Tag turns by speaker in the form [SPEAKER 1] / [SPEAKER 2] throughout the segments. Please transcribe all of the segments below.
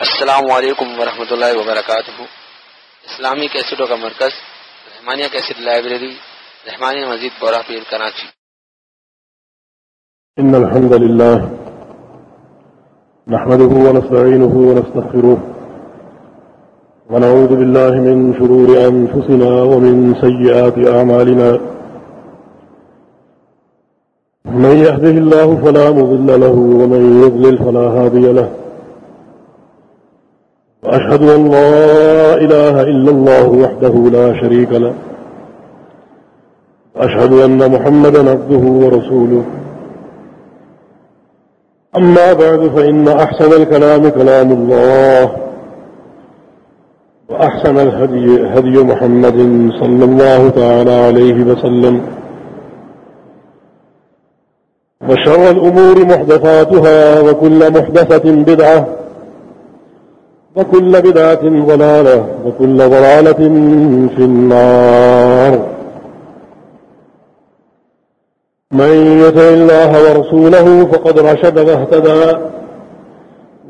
[SPEAKER 1] السلام علیکم ورحمۃ اللہ وبرکاتہ۔ اسلامی کیسٹوں کا مرکز، رحمانیہ کیسٹ لائبریری، رحمانیہ مزید بورہ پیر کراچی۔
[SPEAKER 2] إن الحمد لله نحمده ونستعينه ونستغفره ونعوذ بالله من شرور أنفسنا ومن سيئات أعمالنا من يهده الله فلا مضل له، ومن يضلل فلا هادي له۔ وأشهد أن لا إله إلا الله وحده لا شريك له. وأشهد أن محمدا عبده ورسوله. أما بعد، فإن أحسن الكلام كلام الله، وأحسن الهدي، هدي محمد صلى الله تعالى عليه وسلم. وشر الأمور محدثاتها، وكل محدثة بدعة وكل بدعة ضلالة، وكل ضلالة في النار. من يطع الله ورسوله فقد رشد واهتدى،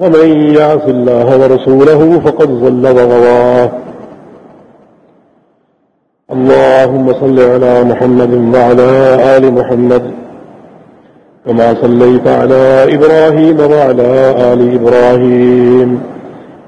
[SPEAKER 2] ومن يعص الله ورسوله فقد ظل وغوى. اللهم صل على محمد وعلى آل محمد، كما صليت على إبراهيم وعلى آل إبراهيم.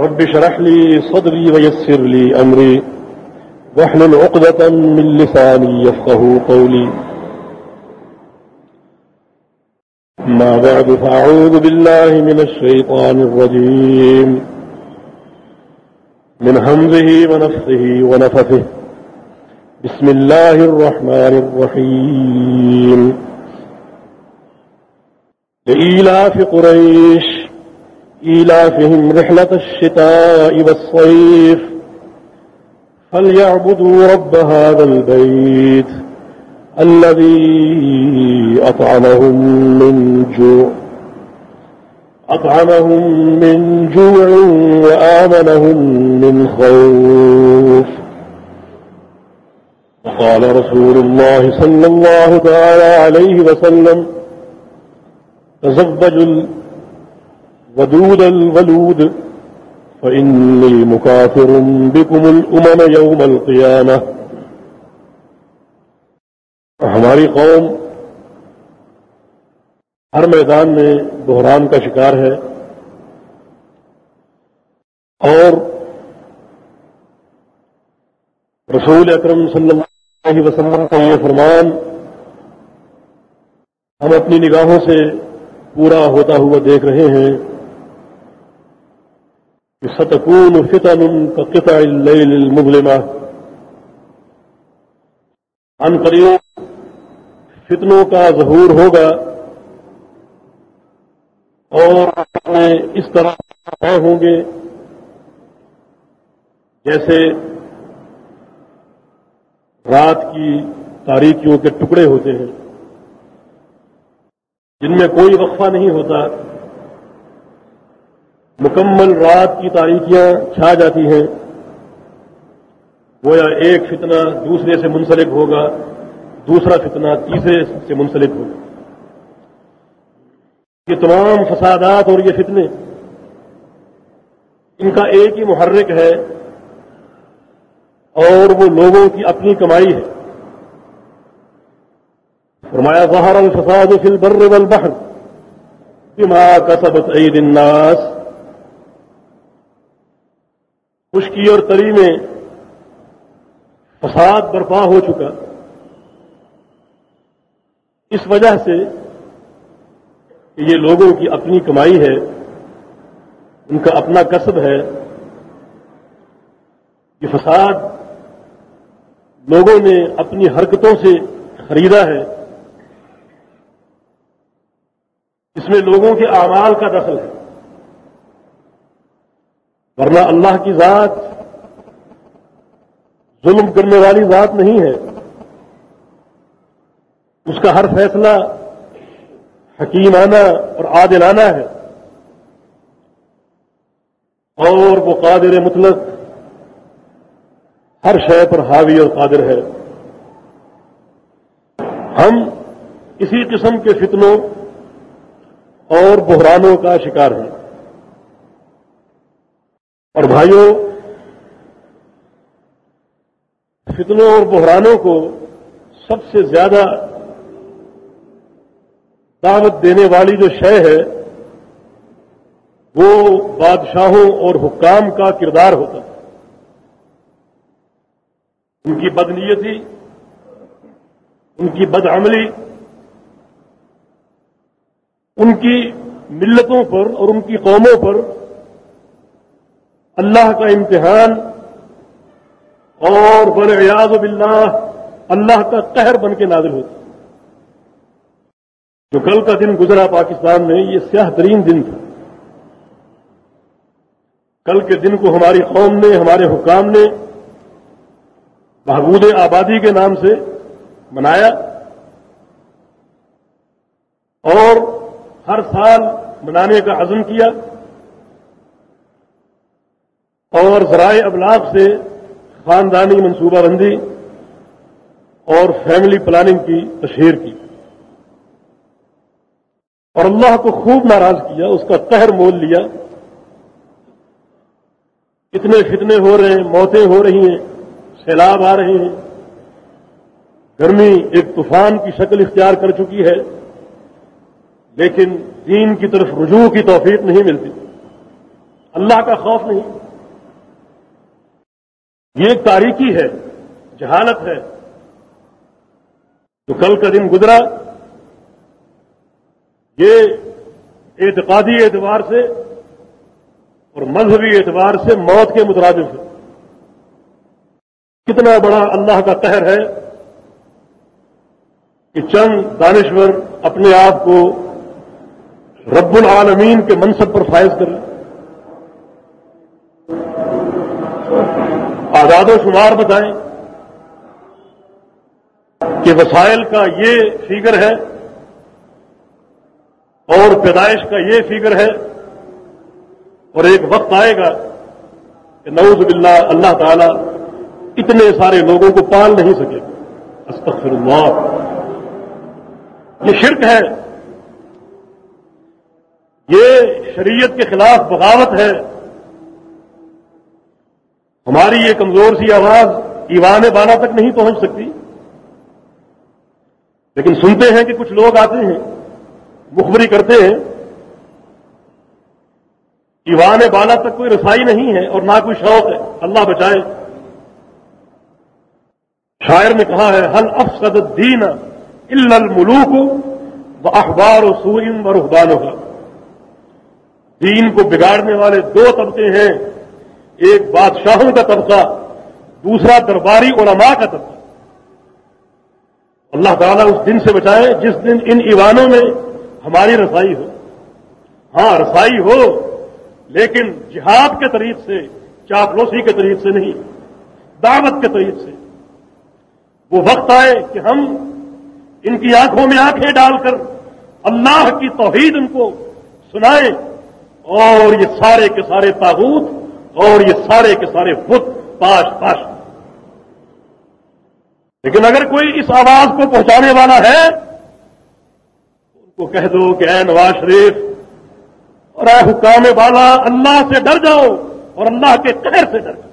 [SPEAKER 2] رب شرح لي صدري ويسر لي أمري. واحلل عقدة من لساني يفقه قولي. ما بعد، فأعوذ بالله من الشيطان الرجيم. من همزه ونفسه ونفثه. بسم الله الرحمن الرحيم. لإيلاف قريش إيلافهم رحلة الشتاء والصيف فليعبدوا رب هذا البيت الذي أطعمهم من جوع أطعمهم من جوع وآمنهم من خوف وقال رسول الله صلى الله تعالى عليه وسلم تزوجوا الودود الولود، فإني مكافر بكم الأمم يوم القيامة. ہماری قوم ہر میدان میں بحران کا شکار ہے اور رسول اکرم صلی اللہ علیہ وسلم کا یہ فرمان ہم اپنی نگاہوں سے پورا ہوتا ہوا دیکھ رہے ہیں۔ کہ ستکون فتن کا قطع اللیل المظلمہ ان قریب فتنوں کا ظہور ہوگا اور اس طرح ہوں گے جیسے رات کی تاریخیوں کے ٹکڑے ہوتے ہیں، جن میں کوئی وقفہ نہیں ہوتا۔ مکمل رات کی تاریخیاں چھا جاتی ہیں۔ گویا ایک فتنہ دوسرے سے منسلک ہوگا، دوسرا فتنہ تیسرے سے منسلک ہوگا۔ یہ تمام فسادات اور یہ فتنے، ان کا ایک ہی محرک ہے اور وہ لوگوں کی اپنی کمائی ہے۔ فرمایا، ظہر الفساد فی البر والبحر بما کسبت عید الناس۔ خشکی اور تری میں فساد برپا ہو چکا۔ اس وجہ سے کہ یہ لوگوں کی اپنی کمائی ہے، ان کا اپنا کسب ہے۔ یہ فساد لوگوں نے اپنی حرکتوں سے خریدا ہے۔ اس میں لوگوں کے اعمال کا دخل ہے۔ ورنہ اللہ کی ذات ظلم کرنے والی ذات نہیں ہے۔ اس کا ہر فیصلہ حکیمانہ اور عادلانہ ہے۔ اور وہ قادر مطلق ہر شے پر حاوی اور قادر ہے۔ ہم اسی قسم کے فتنوں اور بحرانوں کا شکار ہیں۔ اور بھائیوں فتنوں اور بحرانوں کو سب سے زیادہ دعوت دینے والی جو شے ہے، وہ بادشاہوں اور حکام کا کردار ہوتا ہے۔ ان کی بدنیتی، ان کی بدعملی، ان کی ملتوں پر اور ان کی قوموں پر اللہ کا امتحان اور بر ریاض باللہ اللہ کا قہر بن کے نازل ہوتا جو کل کا دن گزرا پاکستان میں، یہ سیاہ ترین دن تھا۔ کل کے دن کو ہماری قوم نے، ہمارے حکام نے محبود آبادی کے نام سے منایا اور ہر سال منانے کا عزم کیا۔ اور ذرائع ابلاغ سے خاندانی منصوبہ بندی اور فیملی پلاننگ کی تشہیر کی۔ اور اللہ کو خوب ناراض کیا، اس کا قہر مول لیا۔ اتنے فتنے ہو رہے ہیں، موتیں ہو رہی ہیں، سیلاب آ رہے ہیں۔ گرمی ایک طوفان کی شکل اختیار کر چکی ہے، لیکن دین کی طرف رجوع کی توفیق نہیں ملتی۔ اللہ کا خوف نہیں۔ یہ ایک تاریخی ہے، جہالت ہے۔ تو کل کا دن گزرا۔ یہ اعتقادی اعتبار سے اور مذہبی اعتبار سے موت کے مترادف ہے۔ کتنا بڑا اللہ کا قہر ہے کہ چند دانشور اپنے آپ کو رب العالمین کے منصب پر فائز کر لیں آزاد و شمار بتائیں کہ وسائل کا یہ فیگر ہے اور پیدائش کا یہ فیگر ہے اور ایک وقت آئے گا کہ نوز باللہ اللہ تعالی اتنے سارے لوگوں کو پال نہیں سکے استغفر اللہ یہ شرک ہے یہ شریعت کے خلاف بغاوت ہے ہماری یہ کمزور سی آواز ایوان بالا تک نہیں پہنچ سکتی۔ لیکن سنتے ہیں کہ کچھ لوگ آتے ہیں، مخبری کرتے ہیں۔ ایوان بالا تک کوئی رسائی نہیں ہے اور نہ کوئی شوق ہے۔ اللہ بچائے۔ شاعر نے کہا ہے حل افسد الدین الا الملوک و اخبار و سورم و رحبان دین کو بگاڑنے والے دو طبقے ہیں۔ ایک بادشاہوں کا طبقہ، دوسرا درباری علماء کا طبقہ۔ اللہ تعالیٰ اس دن سے بچائے جس دن ان ایوانوں میں ہماری رسائی ہو۔ ہاں رسائی ہو، لیکن جہاد کے طریق سے، چاپلوسی کے طریق سے نہیں، دعوت کے طریق سے۔ وہ وقت آئے کہ ہم ان کی آنکھوں میں آنکھیں ڈال کر اللہ کی توحید ان کو سنائیں اور یہ سارے کے سارے تابوت اور یہ سارے کے سارے بت پاش پاش۔ لیکن اگر کوئی اس آواز کو پہنچانے والا ہے، ان کو کہہ دو کہ اے نواز شریف، اور اے حکام والا اللہ سے ڈر جاؤ، اور اللہ کے قہر سے ڈر جاؤ۔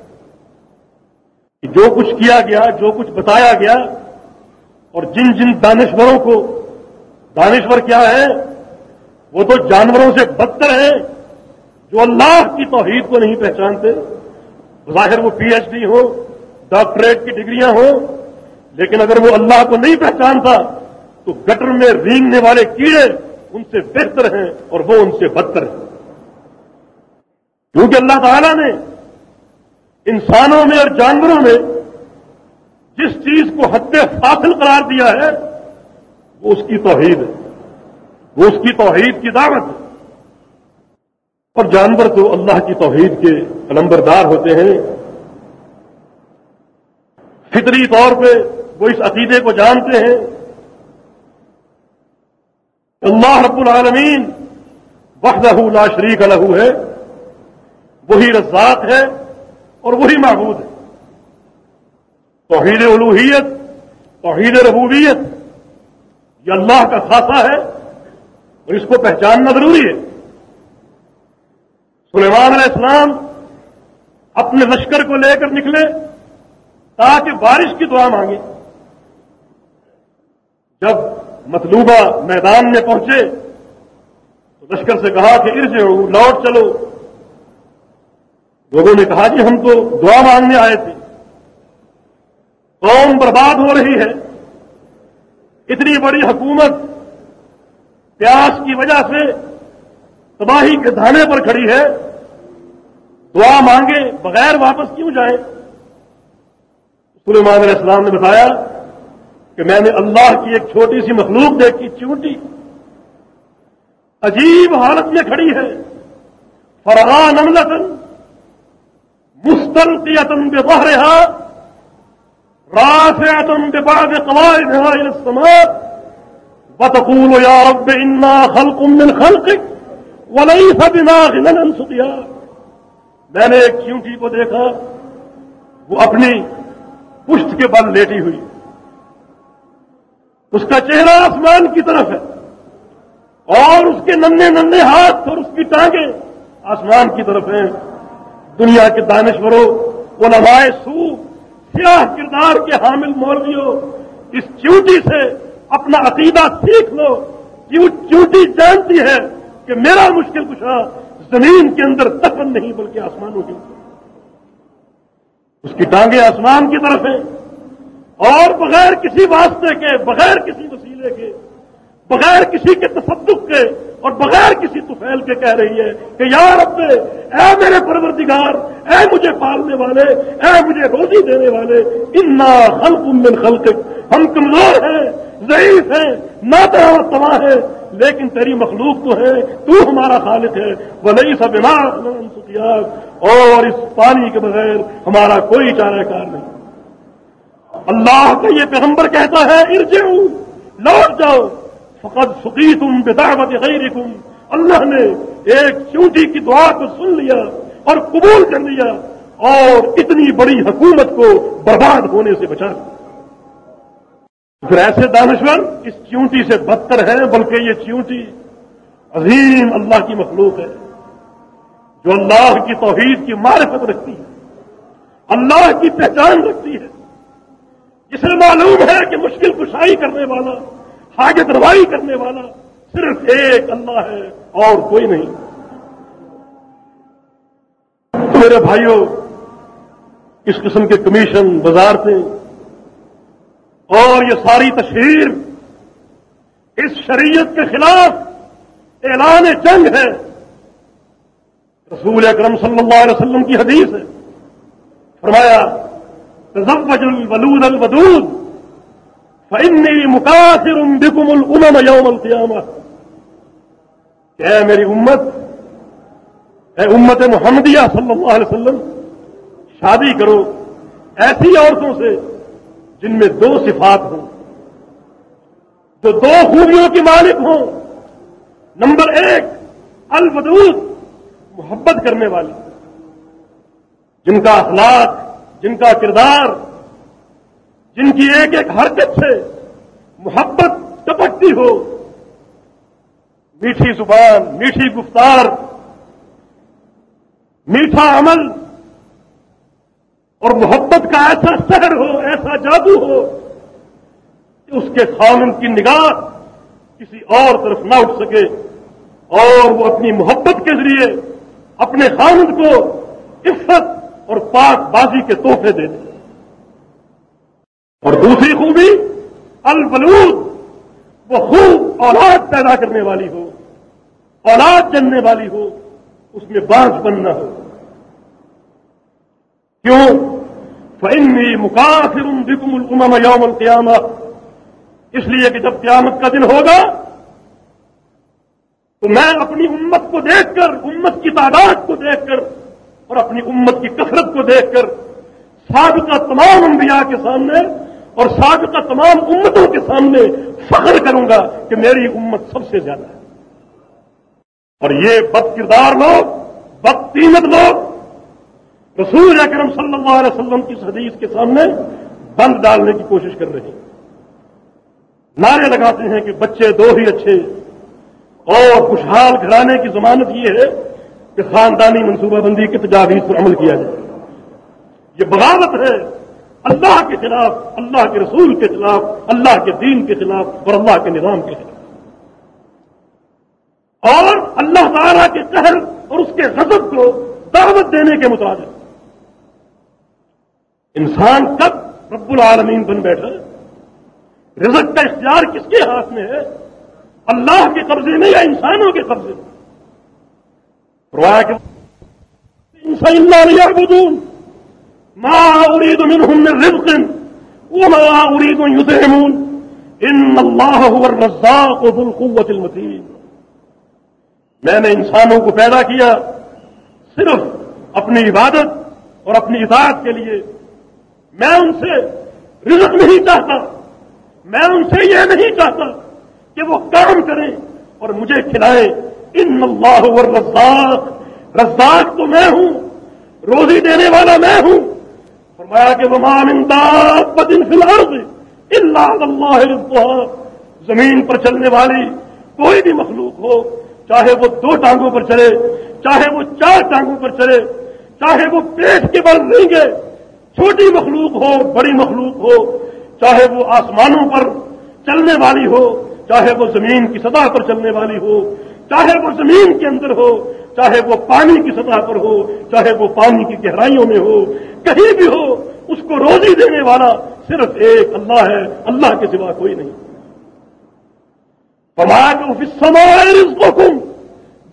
[SPEAKER 2] کہ جو کچھ کیا گیا، جو کچھ بتایا گیا، اور جن جن دانشوروں کو، دانشور کیا ہے، وہ تو جانوروں سے بدتر ہیں۔ جو اللہ کی توحید کو نہیں پہچانتے، ظاہر وہ پی ایچ ڈی ہو، ڈاکٹریٹ کی ڈگریاں ہوں، لیکن اگر وہ اللہ کو نہیں پہچانتا، تو گٹر میں رینگنے والے کیڑے ان سے بہتر ہیں اور وہ ان سے بدتر ہیں۔ کیونکہ اللہ تعالی نے انسانوں میں اور جانوروں میں جس چیز کو حد فاصل قرار دیا ہے، وہ اس کی توحید ہے۔ وہ اس کی توحید کی دعوت ہے۔ اور جانور تو اللہ کی توحید کے علمبردار ہوتے ہیں۔ فطری طور پہ وہ اس عقیدے کو جانتے ہیں۔ اللہ رب العالمین وحدہ لا شریک لہو ہے۔ وہی رزاق ہے اور وہی معبود ہے۔ توحید الوحیت، توحید ربوبیت، یہ اللہ کا خاصہ ہے اور اس کو پہچاننا ضروری ہے۔ سلیمان علیہ السلام اپنے لشکر کو لے کر نکلے تاکہ بارش کی دعا مانگے۔ جب مطلوبہ میدان میں پہنچے تو لشکر سے کہا کہ ارج لوٹ چلو۔ لوگوں نے کہا جی ہم تو دعا مانگنے آئے تھے۔ قوم برباد ہو رہی ہے۔ اتنی بڑی حکومت پیاس کی وجہ سے تباہی کے دھانے پر کھڑی ہے، دعا مانگے بغیر واپس کیوں جائیں سلیمان علیہ السلام نے بتایا کہ میں نے اللہ کی ایک چھوٹی سی مخلوق دیکھی، چونٹی۔ عجیب حالت میں کھڑی ہے۔ فرحان املتن مستلقیتن بظہرہا، رافعتن ببعض قوائدها الى السماء، وتقول يا رب انا خلق من خلقك وليس بناغنا عن سقيا میں نے ایک چونٹی کو دیکھا، وہ اپنی پشت کے بل لیٹی ہوئی۔ اس کا چہرہ آسمان کی طرف ہے اور اس کے ننے ننے ہاتھ اور اس کی ٹانگیں آسمان کی طرف ہیں۔ دنیا کے دانشوروں، علماء سو، سیاہ کردار کے حامل مولویوں، اس چیوٹی سے اپنا عقیدہ سیکھ لو۔ چیوٹی جانتی ہے کہ میرا مشکل کشا زمین کے اندر دفن نہیں بلکہ آسمانوں کے اس کی ٹانگیں آسمان کی طرف ہیں۔ اور بغیر کسی واسطے کے، بغیر کسی وسیلے کے، بغیر کسی کے تصدق کے اور بغیر کسی تفیل کے کہہ رہی ہے کہ یار اب اے میرے پروردگار، اے مجھے پالنے والے، اے مجھے روزی دینے والے، انا خلق من خلق ہم کمزور ہیں، ضعیف ہیں نہ اور تباہ ہے لیکن تیری مخلوق تو ہے، تو ہمارا خالق ہے۔ وہ نہیں سب اور اس پانی کے بغیر ہمارا کوئی چارہ کار نہیں۔ اللہ کا یہ پیغمبر کہتا ہے، ارجعو، لوٹ جاؤ۔ فقط سکی تم بداوت غیر اللہ نے ایک چونٹی کی دعا کو سن لیا اور قبول کر لیا اور اتنی بڑی حکومت کو برباد ہونے سے بچا لیا پھر ایسے دانشور اس چونٹی سے بدتر ہے بلکہ یہ چونٹی عظیم اللہ کی مخلوق ہے، جو اللہ کی توحید کی معرفت رکھتی ہے، اللہ کی پہچان رکھتی ہے۔ جسے معلوم ہے کہ مشکل کشائی کرنے والا، حاجت روائی کرنے والا صرف ایک اللہ ہے، اور کوئی نہیں۔ تو میرے بھائیوں اس قسم کے کمیشن، بازار تھے اور یہ ساری تشہیر اس شریعت کے خلاف اعلان جنگ ہے۔ رسول اکرم صلی اللہ علیہ وسلم کی حدیث ہے۔ فرمایا، تزوج الولود الودود فإني مكاثر بكم الأمم يوم القيامة کہ اے میری امت، اے امت محمدیہ صلی اللہ علیہ وسلم، شادی کرو، ایسی عورتوں سے جن میں دو صفات ہوں، جو دو خوبیوں کے مالک ہوں، نمبر ایک، الودود، محبت کرنے والی، جن کا اخلاق، جن کا کردار، جن کی ایک ایک حرکت سے محبت ٹپکتی ہو۔ میٹھی زبان، میٹھی گفتار، میٹھا عمل اور محبت کا ایسا سہر ہو، ایسا جادو ہو کہ اس کے خامن کی نگاہ کسی اور طرف نہ اٹھ سکے اور وہ اپنی محبت کے ذریعے اپنے خامد کو عفت اور پاک بازی کے تحفے دے دیں اور دوسری خوبی البلود وہ خوب اولاد پیدا کرنے والی ہو، اولاد جننے والی ہو، اس میں بانس بننا ہو۔ کیوں؟ فنی مقاصر بکم الامم یوم القیامہ اس لیے کہ جب قیامت کا دن ہوگا، تو میں اپنی امت کو دیکھ کر، امت کی تعداد کو دیکھ کر اور اپنی امت کی کثرت کو دیکھ کر سابقہ تمام انبیاء کے سامنے اور سابقہ تمام امتوں کے سامنے فخر کروں گا کہ میری امت سب سے زیادہ ہے۔ اور یہ بد کردار لوگ، بد قیمت لوگ رسول اکرم صلی اللہ علیہ وسلم کی حدیث کے سامنے بند ڈالنے کی کوشش کر رہے ہیں۔ نعرے لگاتے ہیں کہ بچے دو ہی اچھے اور خوشحال گھرانے کی ضمانت یہ ہے کہ خاندانی منصوبہ بندی کی تجاویز پر عمل کیا جائے۔ یہ بغاوت ہے اللہ کے خلاف، اللہ کے رسول کے خلاف، اللہ کے دین کے خلاف اور اللہ کے نظام کے خلاف۔ اور اللہ تعالی کے قہر اور اس کے غضب کو دعوت دینے کے مطابق انسان کب رب العالمین بن بیٹھا رزق کا اختیار کس کے ہاتھ میں ہے؟ اللہ کے قبضے میں یا انسانوں کے قبضے میں؟ انسان يعبدون من رزق ان هو الرزاق ذو میں نے انسانوں کو پیدا کیا صرف اپنی عبادت اور اپنی اطاعت کے لیے میں ان سے رزق نہیں چاہتا۔ میں ان سے یہ نہیں چاہتا کہ وہ کام کریں اور مجھے کھلائیں۔ ان اللہ رزاق رزاق تو میں ہوں، روزی دینے والا میں ہوں۔ فرمایا کہ وہ دن فی الحال اللہ اللہ زمین پر چلنے والی کوئی بھی مخلوق ہو، چاہے وہ دو ٹانگوں پر چلے، چاہے وہ چار ٹانگوں پر چلے، چاہے وہ پیٹ کے بل نہیں گے چھوٹی مخلوق ہو، بڑی مخلوق ہو، چاہے وہ آسمانوں پر چلنے والی ہو، چاہے وہ زمین کی سطح پر چلنے والی ہو، چاہے وہ زمین کے اندر ہو، چاہے وہ پانی کی سطح پر ہو، چاہے وہ پانی کی گہرائیوں میں ہو، کہیں بھی ہو، اس کو روزی دینے والا صرف ایک اللہ ہے، اللہ کے سوا کوئی نہیں۔ کو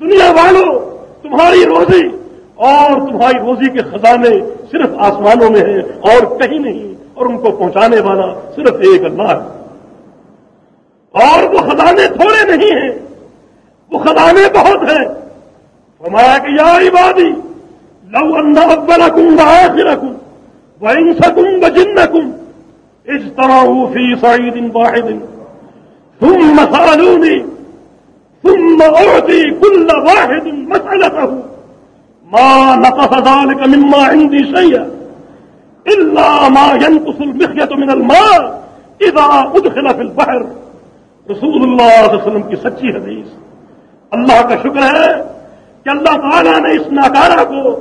[SPEAKER 2] دنیا والوں تمہاری روزی اور تمہاری روزی کے خزانے صرف آسمانوں میں ہیں اور کہیں نہیں، اور ان کو پہنچانے والا صرف ایک اللہ ہے۔ اور وہ خزانے تھوڑے نہیں ہیں، وہ خزانے بہت ہیں۔ فرمایا کہ یا عبادی، لو ان اولکم واخرکم وانسکم وجنکم اجتمعوا في صعيد واحد ثم سألوني ثم أعطي كل واحد مسألته ما نقص ذلك مما عندي شيئا إلا ما ينقص المخية من الماء إذا أدخل في البحر رسول اللہ علیہ وسلم کی سچی حدیث۔ اللہ کا شکر ہے کہ اللہ تعالیٰ نے اس ناکارہ کو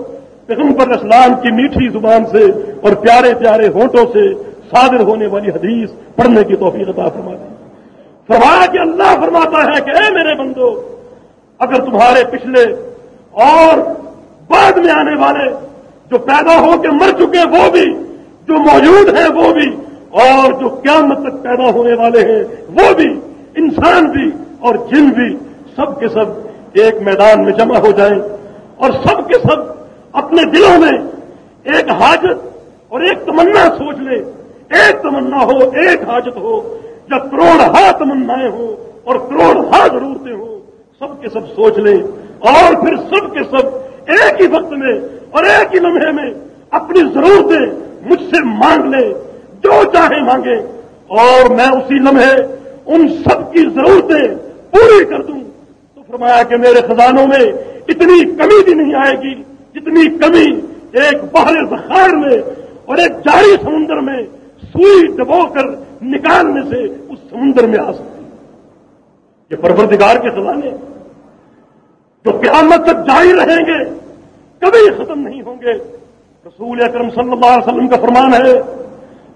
[SPEAKER 2] پیغمبر اسلام کی میٹھی زبان سے اور پیارے پیارے ہونٹوں سے صادر ہونے والی حدیث پڑھنے کی توفیق عطا فرما دی۔ فرمایا کہ اللہ فرماتا ہے کہ اے میرے بندو، اگر تمہارے پچھلے اور بعد میں آنے والے جو پیدا ہو کے مر چکے وہ بھی، جو موجود ہیں وہ بھی، اور جو قیامت تک پیدا ہونے والے ہیں وہ بھی، انسان بھی اور جن بھی، سب کے سب ایک میدان میں جمع ہو جائیں اور سب کے سب اپنے دلوں میں ایک حاجت اور ایک تمنا سوچ لے، ایک تمنا ہو، ایک حاجت ہو، یا کروڑ ہا تمنا ہو اور کروڑ ہا ضرورتیں ہوں، سب کے سب سوچ لیں اور پھر سب کے سب ایک ہی وقت میں اور ایک ہی لمحے میں اپنی ضرورتیں مجھ سے مانگ لیں جو چاہے مانگے۔ اور میں اسی لمحے ان سب کی ضرورتیں پوری کر دوں۔ تو فرمایا کہ میرے خزانوں میں اتنی کمی بھی نہیں آئے گی جتنی کمی ایک باہر بخار میں اور ایک جاری سمندر میں سوئی دبو کر نکالنے سے اس سمندر میں آ سکتی۔ یہ پروردگار کے خزانے۔ جو قیامت تک جاری رہیں گے، کبھی ختم نہیں ہوں گے۔ رسول اکرم صلی اللہ علیہ وسلم کا فرمان ہے،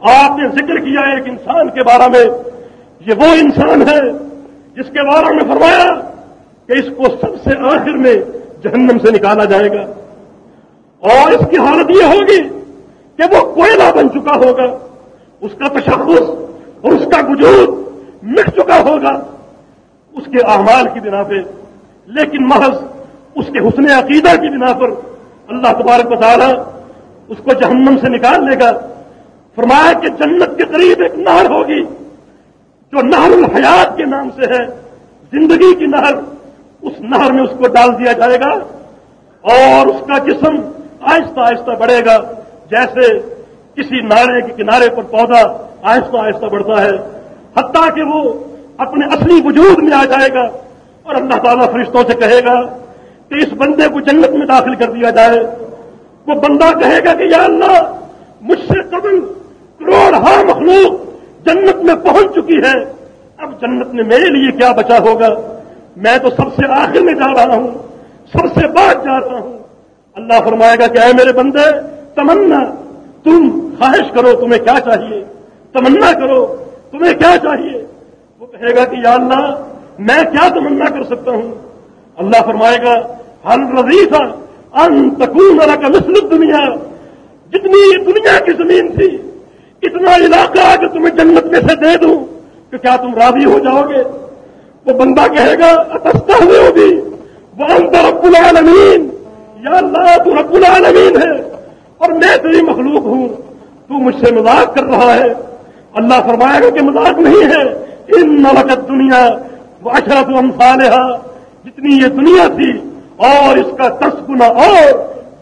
[SPEAKER 2] آپ نے ذکر کیا ایک انسان کے بارے میں، یہ وہ انسان ہے جس کے بارے میں فرمایا کہ اس کو سب سے آخر میں جہنم سے نکالا جائے گا۔ اور اس کی حالت یہ ہوگی کہ وہ کوئلہ بن چکا ہوگا، اس کا تشخص اور اس کا وجود مٹ چکا ہوگا۔ اس کے اعمال کی بنا پہ لیکن محض اس کے حسن عقیدہ کی بنا پر اللہ تبارک تعالی اس کو جہنم سے نکال لے گا۔ فرمایا کہ جنت کے قریب ایک نہر ہوگی، جو نہر الحیات کے نام سے ہے، زندگی کی نہر۔ اس نہر میں اس کو ڈال دیا جائے گا اور اس کا جسم آہستہ آہستہ بڑھے گا، جیسے کسی نالے کے کنارے پر پودا آہستہ آہستہ بڑھتا ہے، حتیٰ کہ وہ اپنے اصلی وجود میں آ جائے گا۔ اور اللہ تعالیٰ فرشتوں سے کہے گا کہ اس بندے کو جنت میں داخل کر دیا جائے۔ وہ بندہ کہے گا کہ یا اللہ، مجھ سے قبل کروڑ ہر مخلوق جنت میں پہنچ چکی ہے۔ اب جنت میں میرے لیے کیا بچا ہوگا؟ میں تو سب سے آخر میں جا رہا ہوں، سب سے بعد جا رہا ہوں۔ اللہ فرمائے گا کہ اے میرے بندے، تمنا، تم خواہش کرو تمہیں کیا چاہیے۔ تمنا کرو، تمہیں کیا چاہیے؟ وہ کہے گا کہ یا اللہ میں کیا تمنا کر سکتا ہوں؟ اللہ فرمائے گا ہر رضی تھا ان تکون کا مسلط دنیا جتنی دنیا کی زمین تھی، اتنا علاقہ اگر تمہیں جنت میں سے دے دوں کہ کیا تم راضی ہو جاؤ گے؟ وہ بندہ کہے گا اتستا ہوئے ہوگی وہ اندر رب العالمین۔ یا اللہ، تو رب العالمین ہے اور میں تیری مخلوق ہوں۔ تو مجھ سے مذاق کر رہا ہے۔ اللہ فرمائے گا کہ مذاق نہیں ہے۔ ان نوقت دنیا وہ اشرف انفالحہ جتنی یہ دنیا تھی، اور اس کا دس گنا اور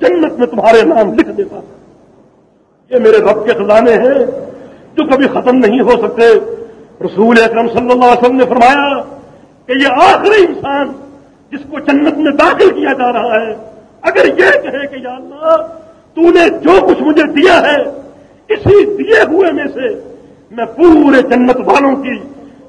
[SPEAKER 2] جنت میں تمہارے نام لکھ دیتا یہ میرے رب کے خزانے ہیں، جو کبھی ختم نہیں ہو سکتے۔ رسول اکرم صلی اللہ علیہ وسلم نے فرمایا کہ یہ آخری انسان جس کو جنت میں داخل کیا جا رہا ہے، اگر یہ کہے کہ یا اللہ تو نے جو کچھ مجھے دیا ہے، اسی دیے ہوئے میں سے میں پورے جنت والوں کی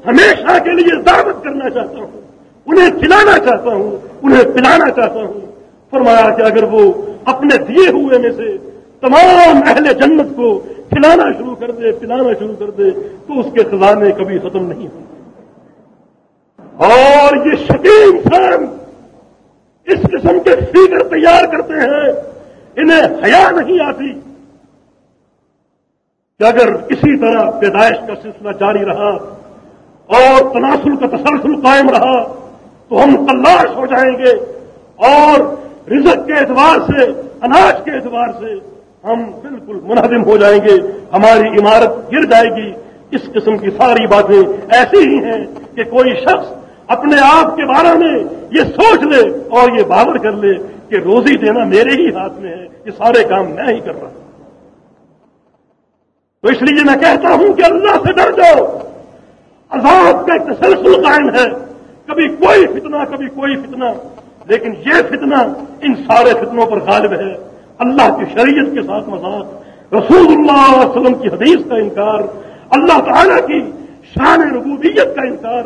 [SPEAKER 2] ہمیشہ کے لیے دعوت کرنا چاہتا ہوں، انہیں کھلانا چاہتا ہوں، انہیں پلانا چاہتا ہوں۔ فرمایا کہ اگر وہ اپنے دیے ہوئے میں سے تمام اہل جنت کو کھلانا شروع کر دے، پلانا شروع کر دے، تو اس کے خزانے کبھی ختم نہیں ہوں۔ اور یہ شکیل انسان اس قسم کے فیگر تیار کرتے ہیں، انہیں حیا نہیں آتی۔ کہ اگر اسی طرح پیدائش کا سلسلہ جاری رہا اور تناسل کا تسلسل قائم رہا تو ہم تلاش ہو جائیں گے اور رزق کے اعتبار سے، اناج کے اعتبار سے ہم بالکل منہدم ہو جائیں گے۔ ہماری عمارت گر جائے گی۔ اس قسم کی ساری باتیں ایسی ہی ہیں کہ کوئی شخص اپنے آپ کے بارے میں یہ سوچ لے اور یہ باور کر لے کہ روزی دینا میرے ہی ہاتھ میں ہے، یہ سارے کام میں ہی کر رہا ہوں۔ تو اس لیے میں کہتا ہوں کہ اللہ سے ڈر جاؤ۔ عذاب کا ایک تسلسل قائم ہے۔ کبھی کوئی فتنہ، کبھی کوئی فتنہ۔ لیکن یہ فتنہ ان سارے فتنوں پر غالب ہے۔ اللہ کی شریعت کے ساتھ مذاق رسول اللہ علیہ وسلم کی حدیث کا انکار، اللہ تعالی کی شان ربوبیت کا انکار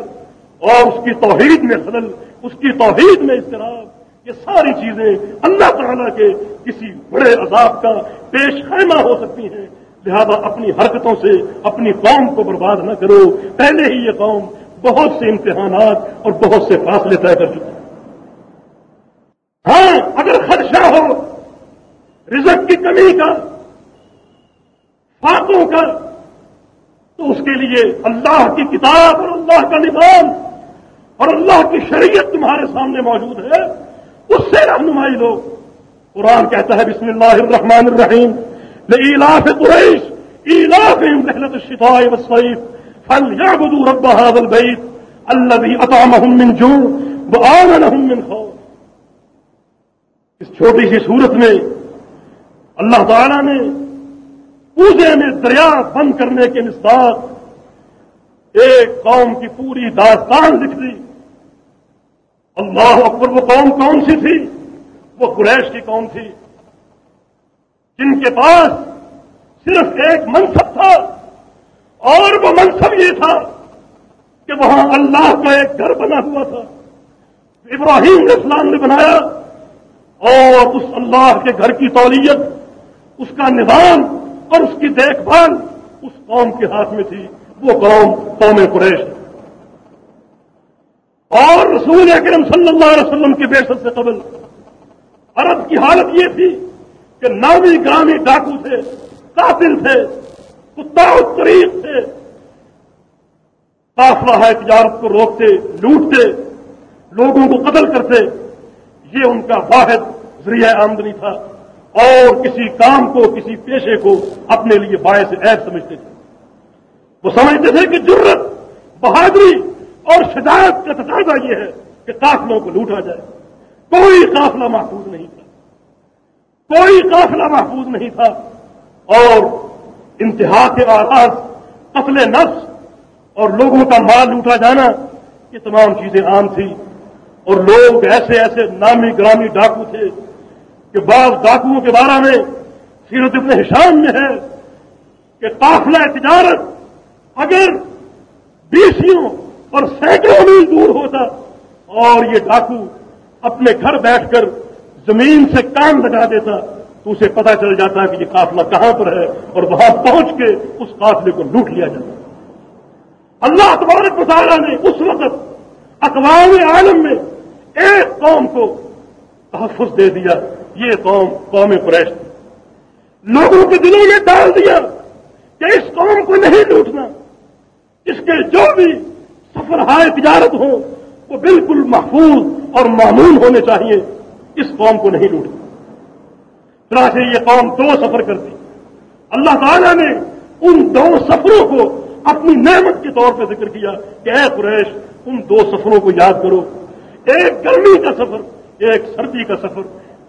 [SPEAKER 2] اور اس کی توحید میں خلل، اس کی توحید میں اضطراب، یہ ساری چیزیں اللہ تعالیٰ کے کسی بڑے عذاب کا پیش خیمہ ہو سکتی ہیں۔ لہذا اپنی حرکتوں سے اپنی قوم کو برباد نہ کرو۔ پہلے ہی یہ قوم بہت سے امتحانات اور بہت سے فاصلے طے کر چکے ہاں اگر خدشہ ہو، رزق کی کمی کا فاقوں کا، تو اس کے لیے اللہ کی کتاب اور اللہ کا نظام اور اللہ کی شریعت تمہارے سامنے موجود ہے۔ اس سے رہنمائی لو۔ قرآن کہتا ہے، بسم اللہ الرحمن الرحیم۔ لإلاف قریش إيلافهم رحلة الشتاء والصيف. فليعبدوا رب هذا البيت الذي أطعمهم من جوع وآمنهم من خوف. اس چھوٹی سی صورت میں اللہ تعالی نے پوجے میں دریا بند کرنے کے نسبات ایک قوم کی پوری داستان لکھ دی. اللہ اکبر وہ قوم کون سی تھی؟ وہ قریش کی قوم تھی. جن کے پاس صرف ایک منصب تھا، اور وہ منصب یہ تھا کہ وہاں اللہ کا ایک گھر بنا ہوا تھا، ابراہیم اسلام نے بنایا، اور اس اللہ کے گھر کی تولیت، اس کا نظام اور اس کی دیکھ بھال اس قوم کے ہاتھ میں تھی، وہ قوم قوم قریش۔ اور رسول اکرم صلی اللہ علیہ وسلم کی بے سے قبل عرب کی حالت یہ تھی کہ نامی گرامی ڈاکو تھے قاتل تھے کتا طریق تھے۔ قافلہ ہے تجارت کو روکتے، لوٹتے، لوگوں کو قتل کرتے۔ یہ ان کا واحد ذریعہ آمدنی تھا۔ اور کسی کام کو، کسی پیشے کو اپنے لیے باعث عیب سمجھتے تھے۔ وہ سمجھتے تھے کہ ضرورت بہادری اور شجاعت کا تقاضا یہ ہے کہ قافلوں کو لوٹا جائے۔ کوئی قافلہ محفوظ نہیں تھا۔ کوئی قافلہ محفوظ نہیں تھا۔ اور انتہا کے آغاز قتل نفس اور لوگوں کا مال لوٹا جانا یہ تمام چیزیں عام تھی اور لوگ ایسے ایسے نامی گرامی ڈاکو تھے کہ بعض ڈاکوؤں کے بارے میں سیرت ابن حشام میں ہے کہ قافلہ تجارت اگر بیسوں اور سینکڑوں میل دور ہوتا اور یہ ڈاکو اپنے گھر بیٹھ کر زمین سے کام لگا دیتا، تو اسے پتا چل جاتا کہ یہ قافلہ کہاں پر ہے اور وہاں پہنچ کے اس قافلے کو لوٹ لیا جاتا اللہ تبارک مظاہرہ نے اس وقت اقوام عالم میں ایک قوم کو تحفظ دے دیا۔ یہ قوم قوم قریش تھی۔ لوگوں کے دلوں میں ڈال دیا کہ اس قوم کو نہیں لوٹنا۔ اس کے جو بھی سفر ہائے تجارت ہو وہ بالکل محفوظ اور معمول ہونے چاہیے۔ اس قوم کو نہیں لوٹنا طرح سے یہ قوم دو سفر کرتی۔ اللہ تعالیٰ نے ان دو سفروں کو اپنی نعمت کے طور پہ ذکر کیا کہ اے قریش، ان دو سفروں کو یاد کرو۔ ایک گرمی کا سفر، ایک سردی کا سفر۔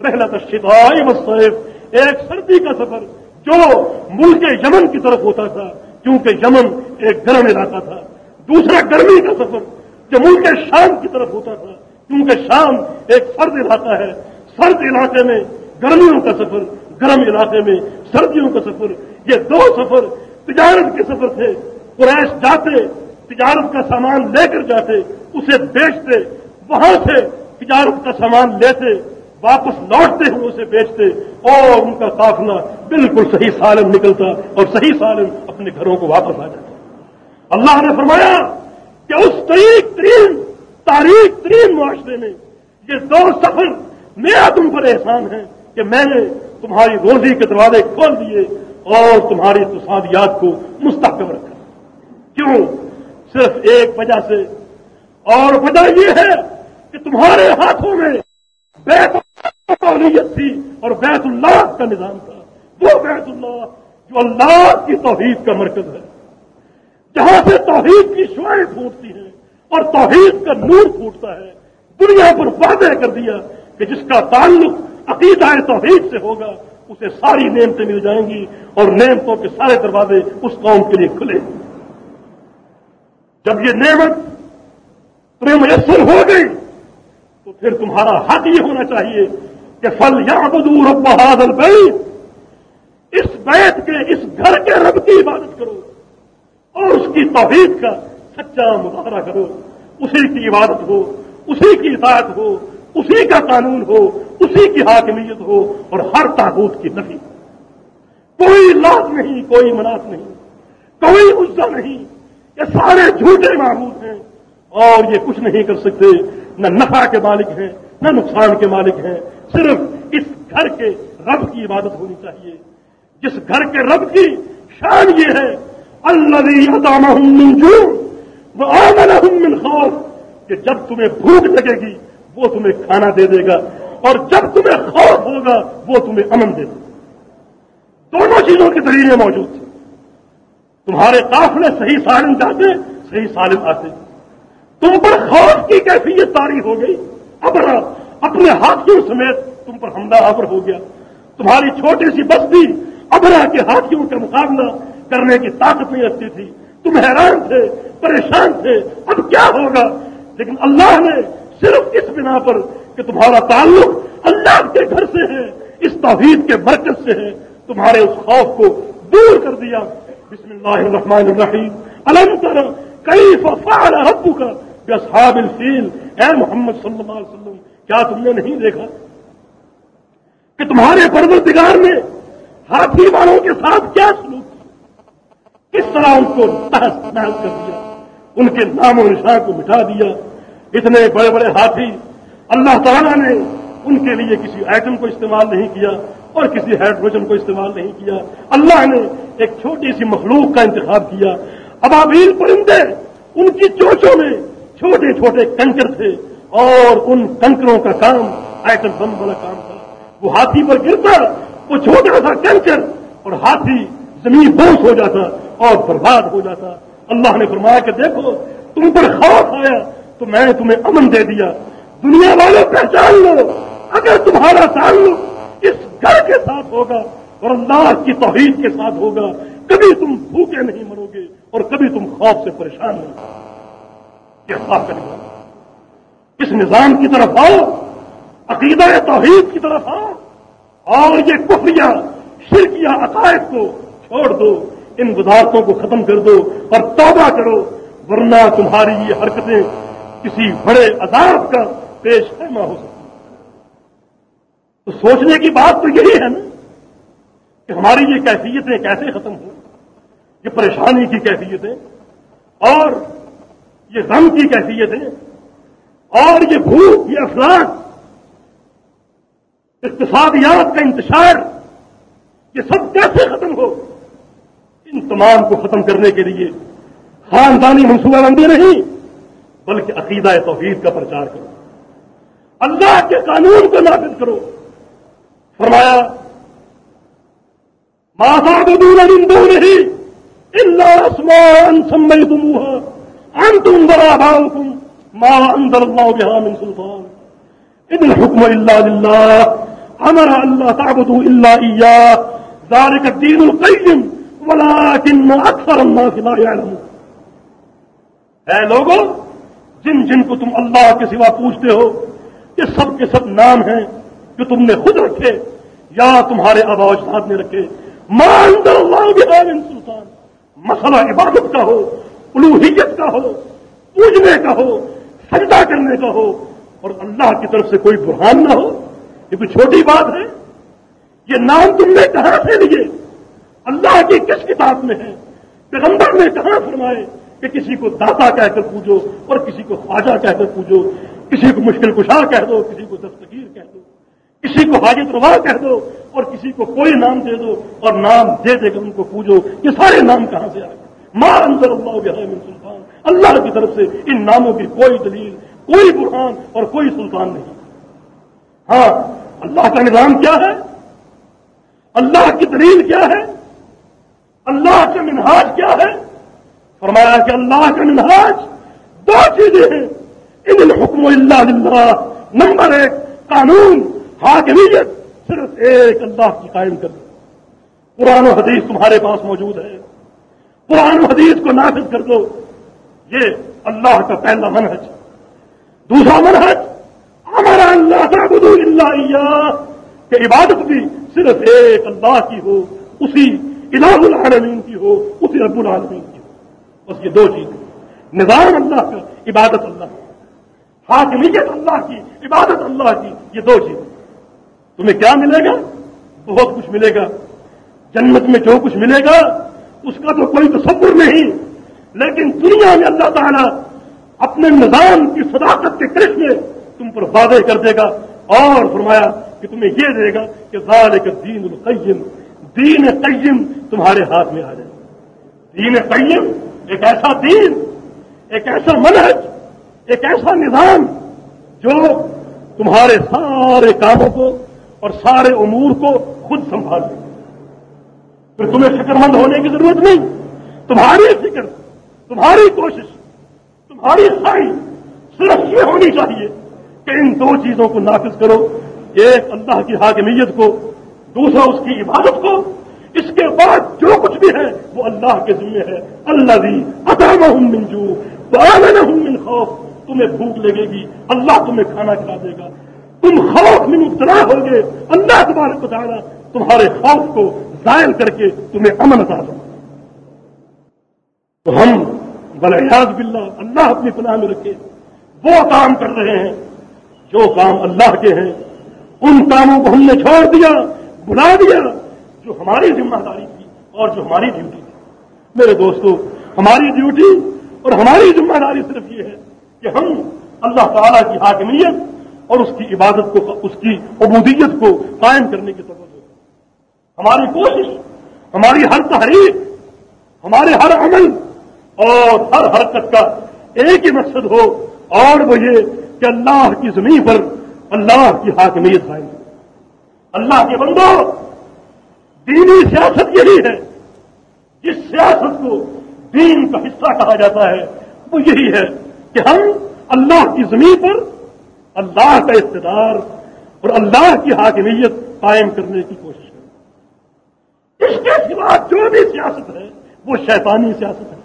[SPEAKER 2] رہنا تشدائی مصیف ایک سردی کا سفر جو ملک یمن کی طرف ہوتا تھا، کیونکہ یمن ایک گرم علاقہ تھا۔ دوسرا گرمی کا سفر جو ملک شام کی طرف ہوتا تھا۔ کیونکہ شام ایک سرد علاقہ ہے۔ سرد علاقے میں گرمیوں کا سفر، گرم علاقے میں سردیوں کا سفر۔ یہ دو سفر تجارت کے سفر تھے۔ قریش جاتے، تجارت کا سامان لے کر جاتے، اسے بیچتے۔ وہاں سے تجارت کا سامان لیتے، واپس لوٹتے ہوئے اسے بیچتے۔ اور ان کا قافلہ بالکل صحیح سالم نکلتا اور صحیح سالم اپنے گھروں کو واپس آ جاتا۔ اللہ نے فرمایا کہ اس طریق ترین تاریخ ترین معاشرے میں یہ دو سفر میرا تم پر احسان ہے کہ میں نے تمہاری روزی کے دروازے کھول دیے اور تمہاری تصادیات کو مستحکم رکھا۔ کیوں؟ صرف ایک وجہ سے۔ اور وجہ یہ ہے کہ تمہارے ہاتھوں میں بیت اللہ تھی اور بیت اللہ کا نظام تھا۔ وہ بیت اللہ جو اللہ کی توحید کا مرکز ہے۔ جہاں سے توحید کی شوائیں پھوٹتی ہیں اور توحید کا نور پھوٹتا ہے۔ دنیا پر وعدہ کر دیا کہ جس کا تعلق عقیدہ توحید سے ہوگا، اسے ساری نعمتیں مل جائیں گی اور نعمتوں کے سارے دروازے اس قوم کے لیے کھلے۔ جب یہ نعمت تمہیں میسر ہو گئی، تو پھر تمہارا حق یہ ہونا چاہیے کہ فل یا بدور بہادر بیت اس بیت کے، اس گھر کے رب کی عبادت کرو اور اس کی توحید کا سچا مظاہرہ کرو اسی کی عبادت ہو، اسی کی اطاعت ہو، اسی کا قانون ہو، اسی کی حاکمیت ہو، اور ہر تابوت کی نفی۔ کوئی لاس نہیں، کوئی مناس نہیں، کوئی عزا نہیں۔ یہ سارے جھوٹے معبود ہیں، اور یہ کچھ نہیں کر سکتے۔ نہ نفع کے مالک ہیں، نہ نقصان کے مالک ہیں۔ صرف اس گھر کے رب کی عبادت ہونی چاہیے۔ جس گھر کے رب کی شان یہ ہے اللہ وہ من خوف، کہ جب تمہیں بھوک لگے گی، وہ تمہیں کھانا دے دے گا، اور جب تمہیں خوف ہوگا، وہ تمہیں امن دے دے گا۔ دونوں چیزوں کی دلیلیں موجود تھیں۔ تمہارے قافلے صحیح سالم جاتے، صحیح سالم آتے۔ تم پر خوف کی کیفیت تاری ہو گئی۔ ابرا اپنے ہاتھیوں سمیت تم پر حملہ آبر ہو گیا۔ تمہاری چھوٹی سی بستی ابرا کے ہاتھیوں کا مقابلہ کرنے کی طاقت نہیں رکھتی تھی۔ تم حیران تھے، پریشان تھے، اب کیا ہوگا؟ لیکن اللہ نے صرف اس بنا پر کہ تمہارا تعلق اللہ کے گھر سے ہے، اس توحید کے مرکز سے ہے، تمہارے اس خوف کو دور کر دیا۔ بسم اللہ الرحمن الرحیم۔ الم کر کئی ففال ربو کا اصحاب الفیل؟ اے محمد صلی اللہ علیہ وسلم، کیا تم نے نہیں دیکھا کہ تمہارے پروردگار نے ہاتھی والوں کے ساتھ کیا سلوک کیا کس طرح ان کو تحس نحس کر دیا، ان کے نام و نشان کو مٹا دیا۔ اتنے بڑے بڑے ہاتھی اللہ تعالیٰ نے ان کے لیے کسی آئٹم کو استعمال نہیں کیا اور کسی ہائیڈروجن کو استعمال نہیں کیا۔ اللہ نے ایک چھوٹی سی مخلوق کا انتخاب کیا۔ ابابیل پرندے ان کی چوچوں میں چھوٹے چھوٹے کنکر تھے اور ان کنکروں کا کام آئٹم بم والا کام تھا۔ وہ ہاتھی پر گرتا وہ چھوٹا سا کنکر اور ہاتھی زمین بوس ہو جاتا۔ اور برباد ہو جاتا۔ اللہ نے فرمایا کہ دیکھو، تم پر خوف آیا، تو میں نے تمہیں امن دے دیا۔ دنیا والوں پہچان لو، اگر تمہارا تعلق اس گھر کے ساتھ ہوگا اور اللہ کی توحید کے ساتھ ہوگا، کبھی تم بھوکے نہیں مرو گے اور کبھی تم خوف سے پریشان نہیں یہ اس نظام کی طرف آؤ، عقیدہ توحید کی طرف آؤ، اور یہ کفریہ، شرکیہ عقائد کو چھوڑ دو۔ ان وزارتوں کو ختم کر دو اور توبہ کرو، ورنہ تمہاری یہ حرکتیں کسی بڑے عذاب کا پیش خیمہ ہو سکتی تو سوچنے کی بات تو یہی ہے نا کہ ہماری یہ کیفیتیں کیسے ختم ہوں، یہ پریشانی کی کیفیتیں اور یہ غم کی کیفیتیں اور یہ بھوک، یہ افراد اقتصادیات کا انتشار، یہ سب کیسے ختم ہو؟ ان تمام کو ختم کرنے کے لیے خاندانی منصوبہ بندی نہیں، بلکہ عقیدہ توحید کا پرچار کرو۔ اللہ کے قانون کو نافذ کرو۔ فرمایا ماسا بدور نہیں اللہ آسمان سمئی تم ان تم برا بھاؤ تم ماں اندر اللہ بہا من سلطان ادن حکم اللہ ولكن اکثر الناس لا يعلمون. اے لوگوں جن جن کو تم اللہ کے سوا پوچھتے ہو، یہ سب کے سب نام ہیں جو تم نے خود رکھے، یا تمہارے آبا اجداد نے رکھے۔ مان اللہ سلطان۔ مسئلہ عبادت کا ہو الوحیت کا ہو، پوجنے کا ہو، سجدہ کرنے کا ہو، اور اللہ کی طرف سے کوئی برہان نہ ہو۔ یہ کوئی چھوٹی بات ہے۔ یہ نام تم نے کہاں سے لیے؟ اللہ کی کس کتاب میں ہے؟ پیغمبر نے کہاں فرمائے کہ کسی کو داتا کہہ کر پوجو اور کسی کو خواجہ کہہ کر پوجو، کسی کو مشکل کشا کہہ دو، کسی کو دستگیر کہہ دو، کسی کو حاجت روا کہہ دو اور کسی کو کوئی نام دے دو اور نام دے دے کر ان کو پوجو۔ یہ سارے نام کہاں سے آئے؟ ماں اندر اللہ من سلطان۔ اللہ کی طرف سے ان ناموں کی کوئی دلیل، کوئی برہان اور کوئی سلطان نہیں۔ ہاں اللہ کا نظام کیا ہے؟ اللہ کی دلیل کیا ہے؟ اللہ کا منہاج کیا ہے؟ فرمایا کہ اللہ کا منہاج دو چیزیں ہیں۔ ان الحکم اللہ اللہ نمبر ایک، قانون، حاکمیت۔ صرف ایک اللہ کی قائم کر دو قرآن و حدیث تمہارے پاس موجود ہے۔ قرآن و حدیث کو نافذ کر دو۔ یہ اللہ کا پہلا منحج دوسرا منحج ہمارا اللہ کا بدو اللہ کہ عبادت بھی صرف ایک اللہ کی ہو، اسی الہ العالمین کی ہو اسی رب العالمین کی ہو۔ بس یہ دو چیزیں نظام اللہ کا عبادت اللہ حاکمیت اللہ کی، عبادت اللہ کی، یہ دو چیزیں تمہیں کیا ملے گا؟ بہت کچھ ملے گا۔ جنت میں جو کچھ ملے گا، اس کا تو کوئی تصور نہیں۔ لیکن دنیا میں اللہ تعالیٰ اپنے نظام کی صداقت کے کرش میں تم پر واضح کر دے گا۔ اور فرمایا کہ تمہیں یہ دے گا کہ ذالک دین القیم۔ دین قیم تمہارے ہاتھ میں آ جائے۔ دین قیم ایک ایسا دین، ایک ایسا منہج، ایک ایسا نظام جو تمہارے سارے کاموں کو اور سارے امور کو خود سنبھال لے۔ پھر تمہیں فکر مند ہونے کی ضرورت نہیں۔ تمہاری فکر، تمہاری کوشش، تمہاری سائی صرف یہ ہونی چاہیے کہ ان دو چیزوں کو نافذ کرو، ایک اللہ کی حاکمیت کو دوسرا اس کی عبادت کو، اس کے بعد جو کچھ بھی ہے، وہ اللہ کے ذمے ہے۔ اللہ بھی ادام ہوں منجو من خوف۔ تمہیں بھوک لگے گی، اللہ تمہیں کھانا کھلا دے گا۔ تم خوف میں مبتلا ہوگے اللہ تمہارے بتانا تمہارے خوف کو ظاہر کر کے تمہیں امن ادا دو تو ہم بلیاز بلّہ اللہ اپنی پناہ میں رکھے۔ وہ کام کر رہے ہیں، جو کام اللہ کے ہیں، ان کاموں کو ہم نے چھوڑ دیا۔ بلا دیا جو ہماری ذمہ داری تھی اور جو ہماری ڈیوٹی تھی۔ میرے دوستو، ہماری ڈیوٹی اور ہماری ذمہ داری صرف یہ ہے کہ ہم اللہ تعالیٰ کی حاکمیت اور اس کی عبادت کو، اس کی عبودیت کو قائم کرنے کی ضرورت ہے ہماری کوشش، ہماری ہر تحریک، ہمارے ہر عمل اور ہر حرکت کا ایک ہی مقصد ہو، اور وہ یہ کہ اللہ کی زمین پر اللہ کی حاکمیت قائم اللہ کے بندو، دینی سیاست یہی ہے۔ جس سیاست کو دین کا حصہ کہا جاتا ہے، وہ یہی ہے کہ ہم اللہ کی زمین پر اللہ کا اقتدار اور اللہ کی حاکمیت قائم کرنے کی کوشش کریں۔ اس کے سوا جو بھی سیاست ہے، وہ شیطانی سیاست ہے،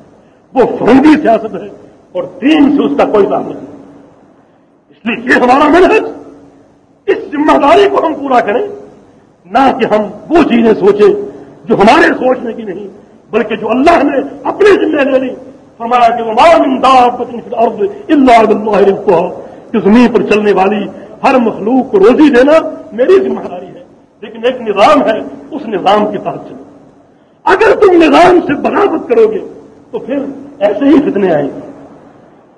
[SPEAKER 2] وہ فرنگی سیاست ہے اور دین سے اس کا کوئی تعلق نہیں۔ اس لیے یہ ہمارا منحص اس ذمہ داری کو ہم پورا کریں، نہ کہ ہم وہ چیزیں سوچیں جو ہمارے سوچنے کی نہیں، بلکہ جو اللہ نے اپنے ذمہ لے لی۔ ہمارا کہ اللہ کہ زمین پر چلنے والی ہر مخلوق کو روزی دینا میری ذمہ داری ہے۔ لیکن ایک نظام ہے، اس نظام کے تحت چلو۔ اگر تم نظام سے بغاوت کرو گے، تو پھر ایسے ہی فتنے آئیں گے۔